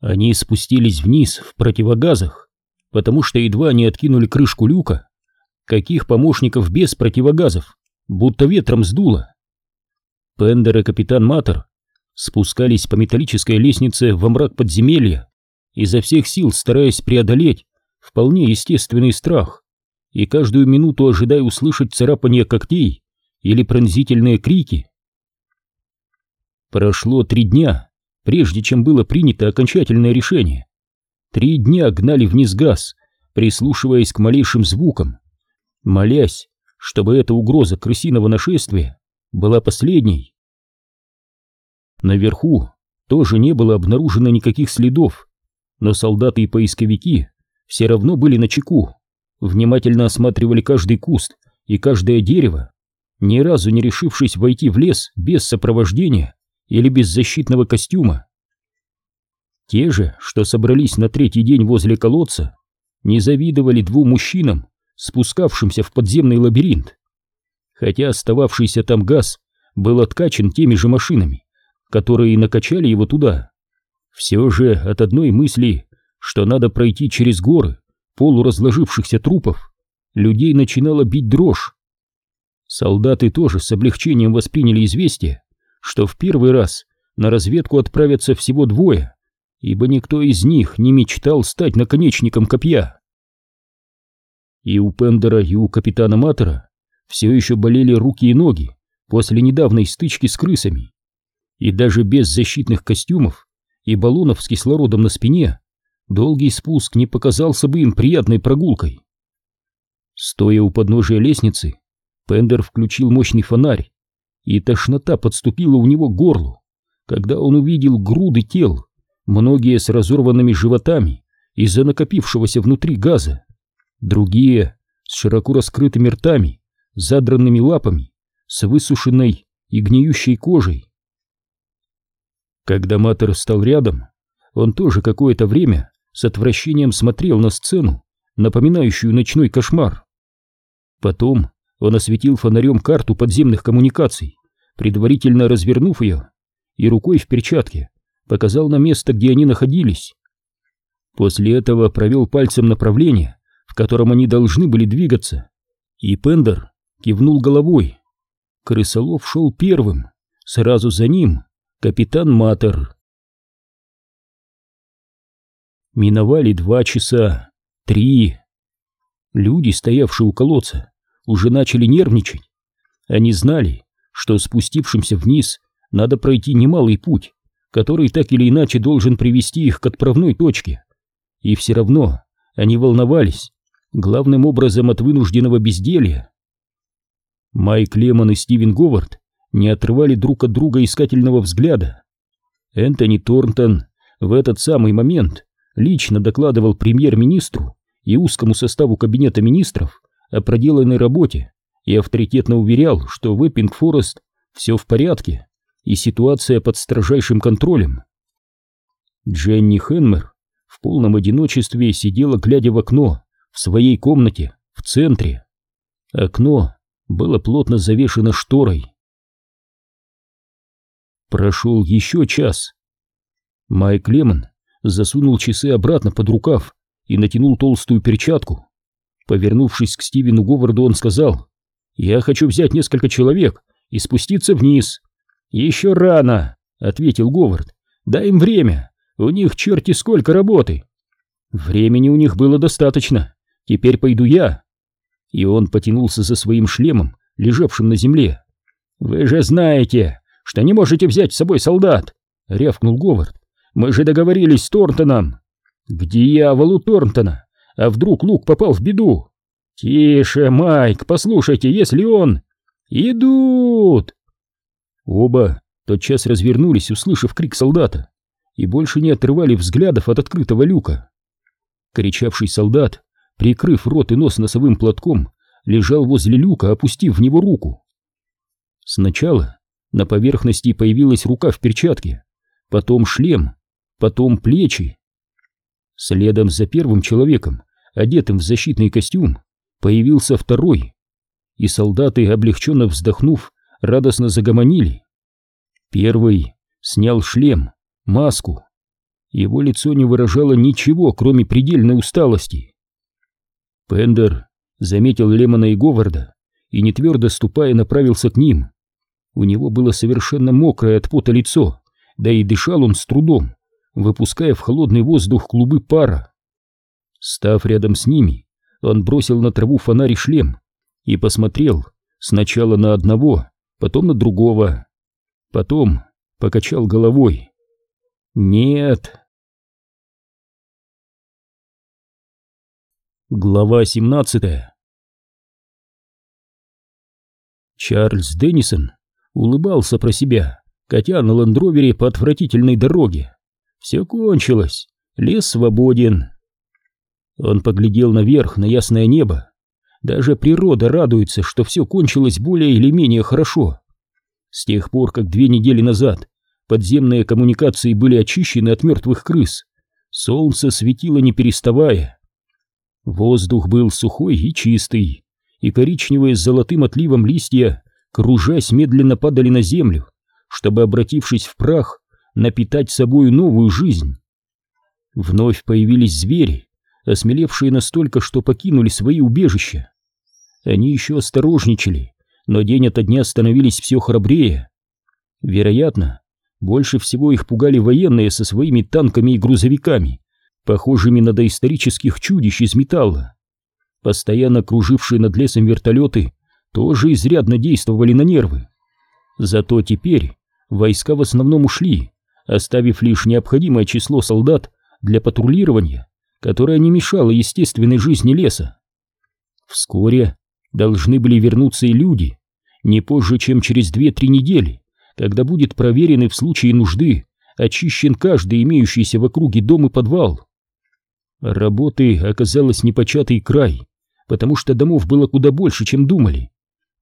Они спустились вниз в противогазах, потому что едва они откинули крышку люка, каких помощников без противогазов, будто ветром сдуло. Пендер и капитан Матер спускались по металлической лестнице во мрак подземелья, изо всех сил стараясь преодолеть вполне естественный страх и каждую минуту ожидая услышать царапание когтей или пронзительные крики. Прошло три дня, прежде чем было принято окончательное решение. Три дня гнали вниз газ, прислушиваясь к малейшим звукам, молясь, чтобы эта угроза крысиного нашествия была последней. Наверху тоже не было обнаружено никаких следов, но солдаты и поисковики все равно были на чеку, внимательно осматривали каждый куст и каждое дерево, ни разу не решившись войти в лес без сопровождения или без защитного костюма. Те же, что собрались на третий день возле колодца, не завидовали двум мужчинам, спускавшимся в подземный лабиринт. Хотя остававшийся там газ был откачан теми же машинами, которые накачали его туда. Все же от одной мысли, что надо пройти через горы полуразложившихся трупов, людей начинала бить дрожь. Солдаты тоже с облегчением восприняли известие, что в первый раз на разведку отправятся всего двое, ибо никто из них не мечтал стать наконечником копья. И у Пендера, и у капитана Матера все еще болели руки и ноги после недавней стычки с крысами. И даже без защитных костюмов и баллонов с кислородом на спине долгий спуск не показался бы им приятной прогулкой. Стоя у подножия лестницы, Пендер включил мощный фонарь, и тошнота подступила у него к горлу, когда он увидел груды тел, многие с разорванными животами из-за накопившегося внутри газа, другие с широко раскрытыми ртами, задранными лапами, с высушенной и гниющей кожей. Когда Матер стал рядом, он тоже какое-то время с отвращением смотрел на сцену, напоминающую ночной кошмар. Потом он осветил фонарем карту подземных коммуникаций, предварительно развернув ее, и рукой в перчатке показал на место, где они находились. После этого провел пальцем направление, в котором они должны были двигаться, и Пендер кивнул головой. Крысолов шел первым, сразу за ним капитан Матер. Миновали два часа, три. Люди, стоявшие у колодца, уже начали нервничать. Они знали, что спустившимся вниз надо пройти немалый путь, который так или иначе должен привести их к отправной точке. И все равно они волновались, главным образом от вынужденного безделья. Майк Лемон и Стивен Говард не отрывали друг от друга искательного взгляда. Энтони Торнтон в этот самый момент лично докладывал премьер-министру и узкому составу кабинета министров о проделанной работе и авторитетно уверял, что в Эппинг-Форест все в порядке и ситуация под строжайшим контролем. Дженни Хенмер в полном одиночестве сидела, глядя в окно, в своей комнате, в центре. Окно было плотно завешено шторой. Прошел еще час. Майк Лемон засунул часы обратно под рукав и натянул толстую перчатку. Повернувшись к Стивену Говарду, он сказал, «Я хочу взять несколько человек и спуститься вниз». «Еще рано», — ответил Говард. «Дай им время, у них черти сколько работы». «Времени у них было достаточно, теперь пойду я». И он потянулся за своим шлемом, лежавшим на земле. «Вы же знаете, что не можете взять с собой солдат!» — рявкнул Говард. «Мы же договорились с Торнтоном!» «К дьяволу Торнтона! А вдруг Лук попал в беду?» «Тише, Майк, послушайте, если он...» «Идут!» Оба тотчас развернулись, услышав крик солдата, и больше не отрывали взглядов от открытого люка. Кричавший солдат, прикрыв рот и нос носовым платком, лежал возле люка, опустив в него руку. Сначала на поверхности появилась рука в перчатке, потом шлем, потом плечи. Следом за первым человеком, одетым в защитный костюм, появился второй, и солдаты, облегченно вздохнув, радостно загомонили. Первый снял шлем, маску, Его лицо не выражало ничего, кроме предельной усталости. Пендер заметил Лемона и Говарда и, не твердо ступая, направился к ним. У него было совершенно мокрое от пота лицо, да и дышал он с трудом, выпуская в холодный воздух клубы пара. Став рядом с ними, он бросил на траву фонарь и шлем и посмотрел сначала на одного, потом на другого. Потом покачал головой. «Нет». Глава 17 Чарльз Деннисон улыбался про себя, катя на ландровере по отвратительной дороге. Все кончилось, лес свободен. Он поглядел наверх на ясное небо. Даже природа радуется, что все кончилось более или менее хорошо. С тех пор, как две недели назад подземные коммуникации были очищены от мертвых крыс, солнце светило не переставая. Воздух был сухой и чистый, и коричневые с золотым отливом листья, кружась, медленно падали на землю, чтобы, обратившись в прах, напитать собою новую жизнь. Вновь появились звери, осмелевшие настолько, что покинули свои убежища. Они еще осторожничали, но день ото дня становились все храбрее. Вероятно, больше всего их пугали военные со своими танками и грузовиками, похожими на доисторических чудищ из металла. Постоянно кружившие над лесом вертолеты тоже изрядно действовали на нервы. Зато теперь войска в основном ушли, оставив лишь необходимое число солдат для патрулирования, которое не мешало естественной жизни леса. Вскоре должны были вернуться и люди, не позже, чем через 2-3 недели, когда будет проверен и в случае нужды очищен каждый имеющийся в округе дом и подвал. Работы оказалось непочатый край, потому что домов было куда больше, чем думали,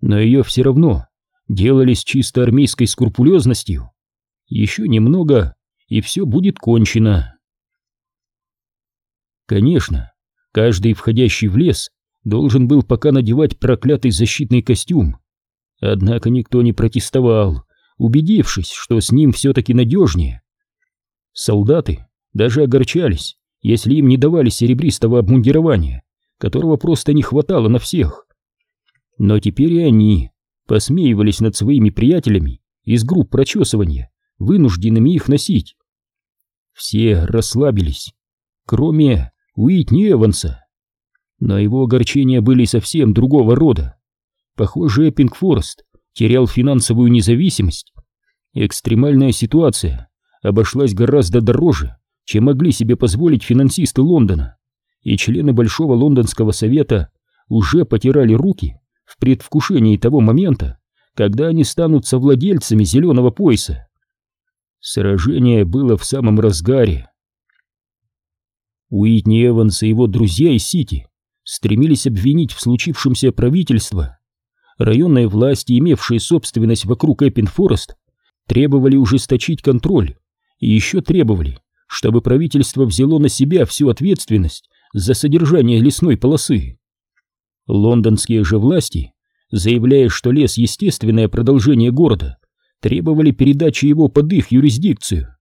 но ее все равно делали с чисто армейской скрупулезностью. Еще немного, и все будет кончено. Конечно, каждый входящий в лес должен был пока надевать проклятый защитный костюм. Однако никто не протестовал, убедившись, что с ним все-таки надежнее. Солдаты даже огорчались, если им не давали серебристого обмундирования, которого просто не хватало на всех. Но теперь и они посмеивались над своими приятелями из групп прочесывания, вынужденными их носить. Все расслабились, кроме Уитни Эванса. Но его огорчения были совсем другого рода. Похоже, Эппинг-Форест терял финансовую независимость. Экстремальная ситуация обошлась гораздо дороже, чем могли себе позволить финансисты Лондона, и члены Большого Лондонского совета уже потирали руки в предвкушении того момента, когда они станут совладельцами зеленого пояса. Сражение было в самом разгаре. Уитни Эванс и его друзья из Сити стремились обвинить в случившемся правительство. Районные власти, имевшие собственность вокруг Эппинг-Форест, требовали ужесточить контроль и еще требовали, чтобы правительство взяло на себя всю ответственность за содержание лесной полосы. Лондонские же власти, заявляя, что лес — естественное продолжение города, требовали передачи его под их юрисдикцию.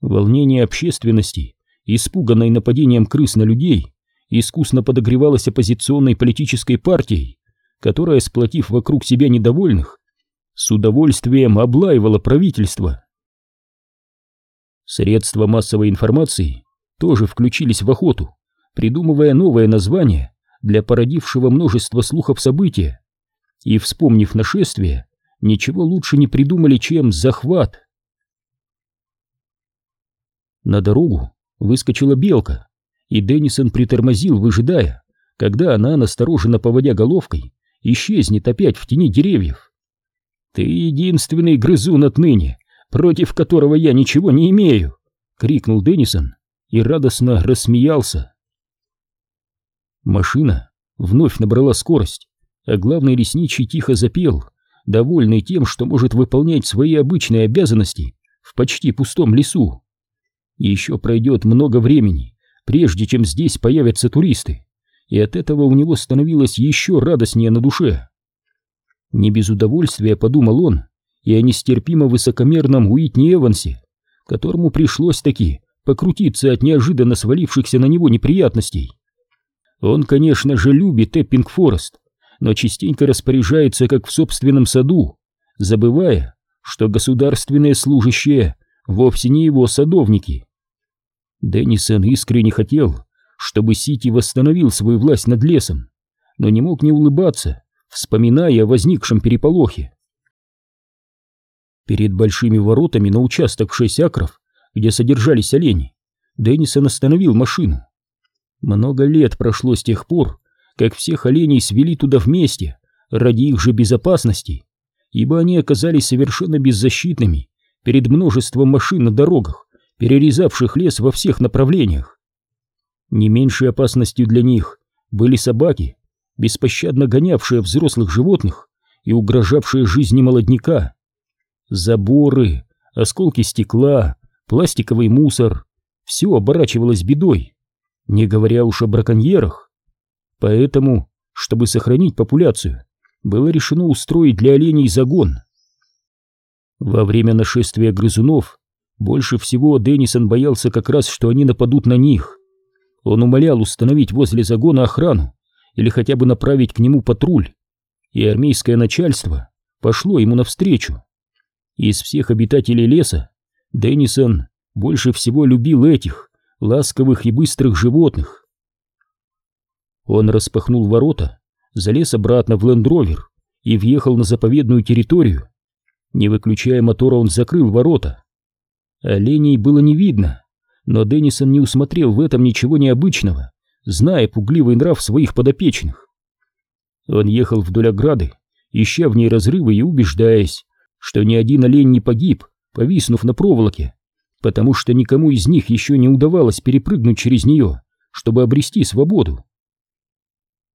Волнение общественности, испуганной нападением крыс на людей, искусно подогревалось оппозиционной политической партией, которая, сплотив вокруг себя недовольных, с удовольствием облаивала правительство. Средства массовой информации тоже включились в охоту, придумывая новое название для породившего множество слухов события, и, вспомнив нашествие, ничего лучше не придумали, чем захват. На дорогу выскочила белка, и Деннисон притормозил, выжидая, когда она, настороженно поводя головкой, исчезнет опять в тени деревьев. «Ты единственный грызун отныне, против которого я ничего не имею!» — крикнул Деннисон и радостно рассмеялся. Машина вновь набрала скорость, а главный ресничий тихо запел, довольный тем, что может выполнять свои обычные обязанности в почти пустом лесу. Еще пройдет много времени, прежде чем здесь появятся туристы, и от этого у него становилось еще радостнее на душе. Не без удовольствия подумал он и о нестерпимо высокомерном Уитни Эвансе, которому пришлось таки покрутиться от неожиданно свалившихся на него неприятностей. Он, конечно же, любит Эппинг-Форест, но частенько распоряжается как в собственном саду, забывая, что государственные служащие вовсе не его садовники. Деннисон искренне хотел, чтобы Сити восстановил свою власть над лесом, но не мог не улыбаться, вспоминая о возникшем переполохе. Перед большими воротами на участок шесть акров, где содержались олени, Деннисон остановил машину. Много лет прошло с тех пор, как всех оленей свели туда вместе, ради их же безопасности, ибо они оказались совершенно беззащитными перед множеством машин на дорогах, перерезавших лес во всех направлениях. Не меньшей опасностью для них были собаки, беспощадно гонявшие взрослых животных и угрожавшие жизни молодняка. Заборы, осколки стекла, пластиковый мусор — все оборачивалось бедой, не говоря уж о браконьерах. Поэтому, чтобы сохранить популяцию, было решено устроить для оленей загон. Во время нашествия грызунов больше всего Деннисон боялся как раз, что они нападут на них. Он умолял установить возле загона охрану или хотя бы направить к нему патруль, и армейское начальство пошло ему навстречу. Из всех обитателей леса Деннисон больше всего любил этих ласковых и быстрых животных. Он распахнул ворота, залез обратно в лендровер и въехал на заповедную территорию. Не выключая мотора, он закрыл ворота. Оленей было не видно, но Деннисон не усмотрел в этом ничего необычного, зная пугливый нрав своих подопечных. Он ехал вдоль ограды, ища в ней разрывы и убеждаясь, что ни один олень не погиб, повиснув на проволоке, потому что никому из них еще не удавалось перепрыгнуть через нее, чтобы обрести свободу.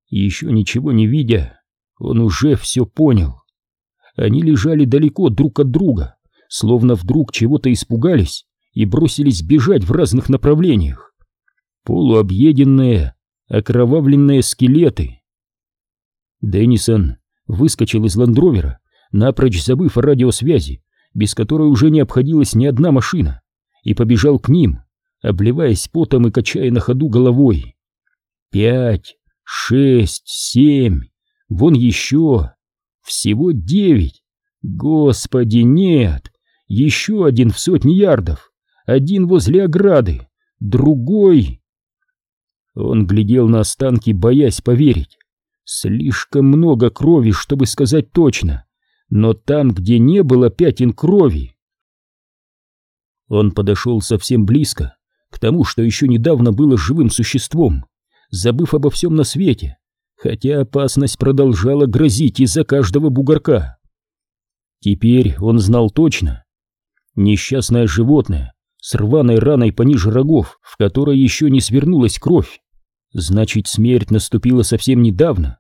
Еще ничего не видя, он уже все понял. Они лежали далеко друг от друга, словно вдруг чего-то испугались и бросились бежать в разных направлениях. Полуобъеденные, окровавленные скелеты. Деннисон выскочил из ландровера, напрочь забыв о радиосвязи, без которой уже не обходилась ни одна машина, и побежал к ним, обливаясь потом и качая на ходу головой. Пять, шесть, семь, вон еще, всего девять. Господи, нет, еще один в сотни ярдов, один возле ограды, другой... Он глядел на останки, боясь поверить. Слишком много крови, чтобы сказать точно, но там, где не было пятен крови... Он подошел совсем близко, к тому, что еще недавно было живым существом, забыв обо всем на свете, хотя опасность продолжала грозить из-за каждого бугорка. Теперь он знал точно. Несчастное животное с рваной раной пониже рогов, в которой еще не свернулась кровь. Значит, смерть наступила совсем недавно.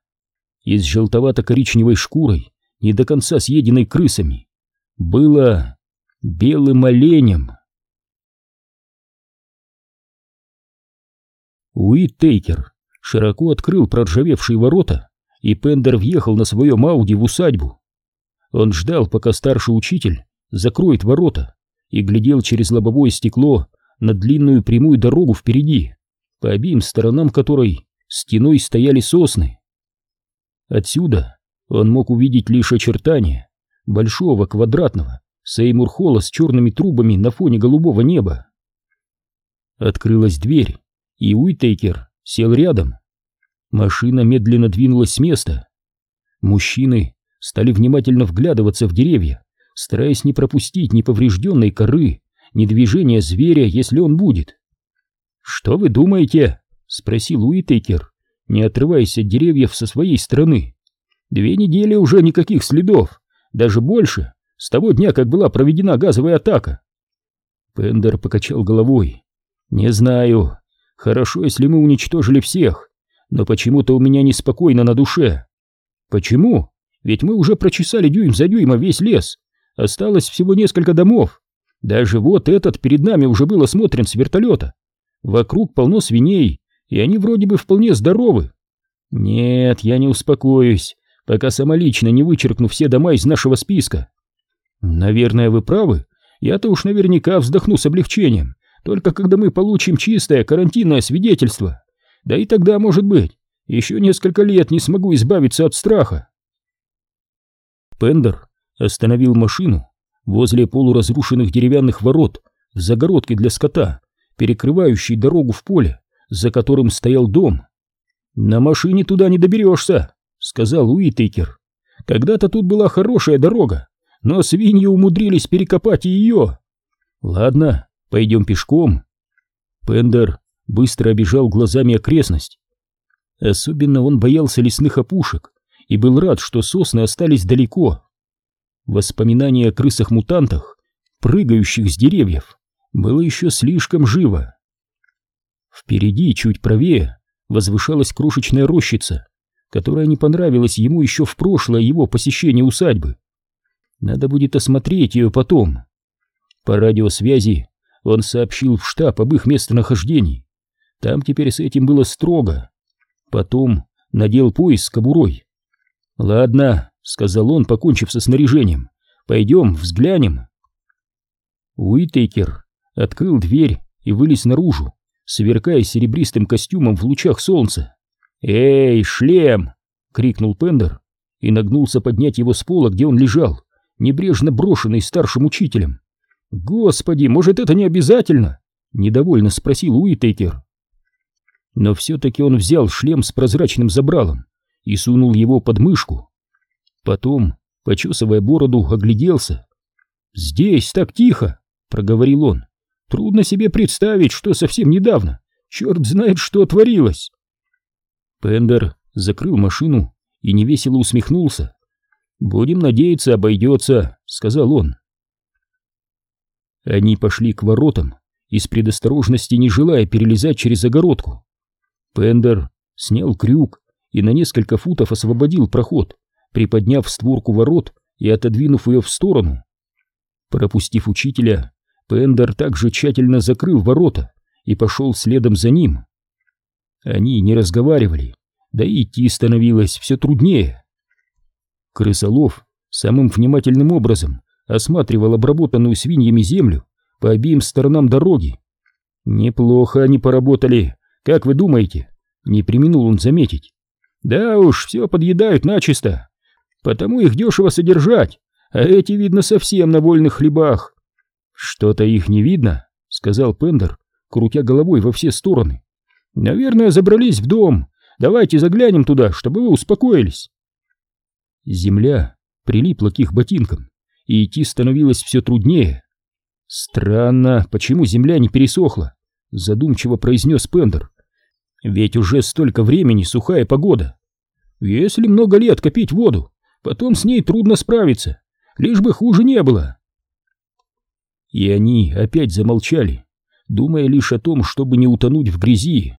И с желтовато-коричневой шкурой, не до конца съеденной крысами, было белым оленем. Уит Тейкер широко открыл проржавевшие ворота, и Пендер въехал на своем Ауди в усадьбу. Он ждал, пока старший учитель закроет ворота, и глядел через лобовое стекло на длинную прямую дорогу впереди, по обеим сторонам которой стеной стояли сосны. Отсюда он мог увидеть лишь очертания большого квадратного Сеймур-холла с черными трубами на фоне голубого неба. Открылась дверь, и Уитейкер сел рядом. Машина медленно двинулась с места. Мужчины стали внимательно вглядываться в деревья, стараясь не пропустить ни поврежденной коры, ни движения зверя, если он будет. «Что вы думаете?» — спросил Уитейкер, не отрываясь от деревьев со своей стороны. «Две недели уже никаких следов, даже больше, с того дня, как была проведена газовая атака». Пендер покачал головой. «Не знаю, Хорошо, если мы уничтожили всех, но почему-то у меня неспокойно на душе. Почему? Ведь мы уже прочесали дюйм за дюймом весь лес. Осталось всего несколько домов. Даже вот этот перед нами уже был осмотрен с вертолета. Вокруг полно свиней, и они вроде бы вполне здоровы. Нет, я не успокоюсь, пока самолично не вычеркну все дома из нашего списка. Наверное, вы правы. Я-то уж наверняка вздохну с облегчением, только когда мы получим чистое карантинное свидетельство. Да и тогда, может быть, еще несколько лет не смогу избавиться от страха. Пендер остановил машину возле полуразрушенных деревянных ворот в загородке для скота, перекрывающей дорогу в поле, за которым стоял дом. «На машине туда не доберешься», — сказал Уитейкер. «Когда-то тут была хорошая дорога, но свиньи умудрились перекопать ее». «Ладно, пойдем пешком». Пендер быстро обежал глазами окрестность. Особенно он боялся лесных опушек и был рад, что сосны остались далеко. Воспоминание о крысах-мутантах, прыгающих с деревьев, было еще слишком живо. Впереди, чуть правее, возвышалась крошечная рощица, которая не понравилась ему еще в прошлое его посещение усадьбы. Надо будет осмотреть ее потом. По радиосвязи он сообщил в штаб об их местонахождении. Там теперь с этим было строго. Потом надел пояс с кобурой. «Ладно», — сказал он, покончив со снаряжением, — «пойдем, взглянем». Уитейкер открыл дверь и вылез наружу, сверкая серебристым костюмом в лучах солнца. «Эй, шлем!» — крикнул Пендер и нагнулся поднять его с пола, где он лежал, небрежно брошенный старшим учителем. «Господи, может, это не обязательно?» — недовольно спросил Уитейкер. Но все-таки он взял шлем с прозрачным забралом и сунул его под мышку. Потом, почесывая бороду, огляделся. «Здесь так тихо!» — проговорил он. Трудно себе представить, что совсем недавно. Черт знает, что творилось. Пендер закрыл машину и невесело усмехнулся. «Будем надеяться, обойдется», — сказал он. Они пошли к воротам, из предосторожности не желая перелезать через огородку. Пендер снял крюк и на несколько футов освободил проход, приподняв створку ворот и отодвинув ее в сторону. Пропустив учителя, Пендер также тщательно закрыл ворота и пошел следом за ним. Они не разговаривали, да и идти становилось все труднее. Крысолов самым внимательным образом осматривал обработанную свиньями землю по обеим сторонам дороги. Неплохо они поработали, как вы думаете? Не применул он заметить. Да уж, все подъедают начисто, потому их дешево содержать, а эти, видно, совсем на вольных хлебах. «Что-то их не видно», — сказал Пендер, крутя головой во все стороны. «Наверное, забрались в дом. Давайте заглянем туда, чтобы вы успокоились». Земля прилипла к их ботинкам, и идти становилось все труднее. «Странно, почему земля не пересохла?» — задумчиво произнес Пендер. «Ведь уже столько времени сухая погода. Если много лет копить воду, потом с ней трудно справиться, лишь бы хуже не было». И они опять замолчали, думая лишь о том, чтобы не утонуть в грязи.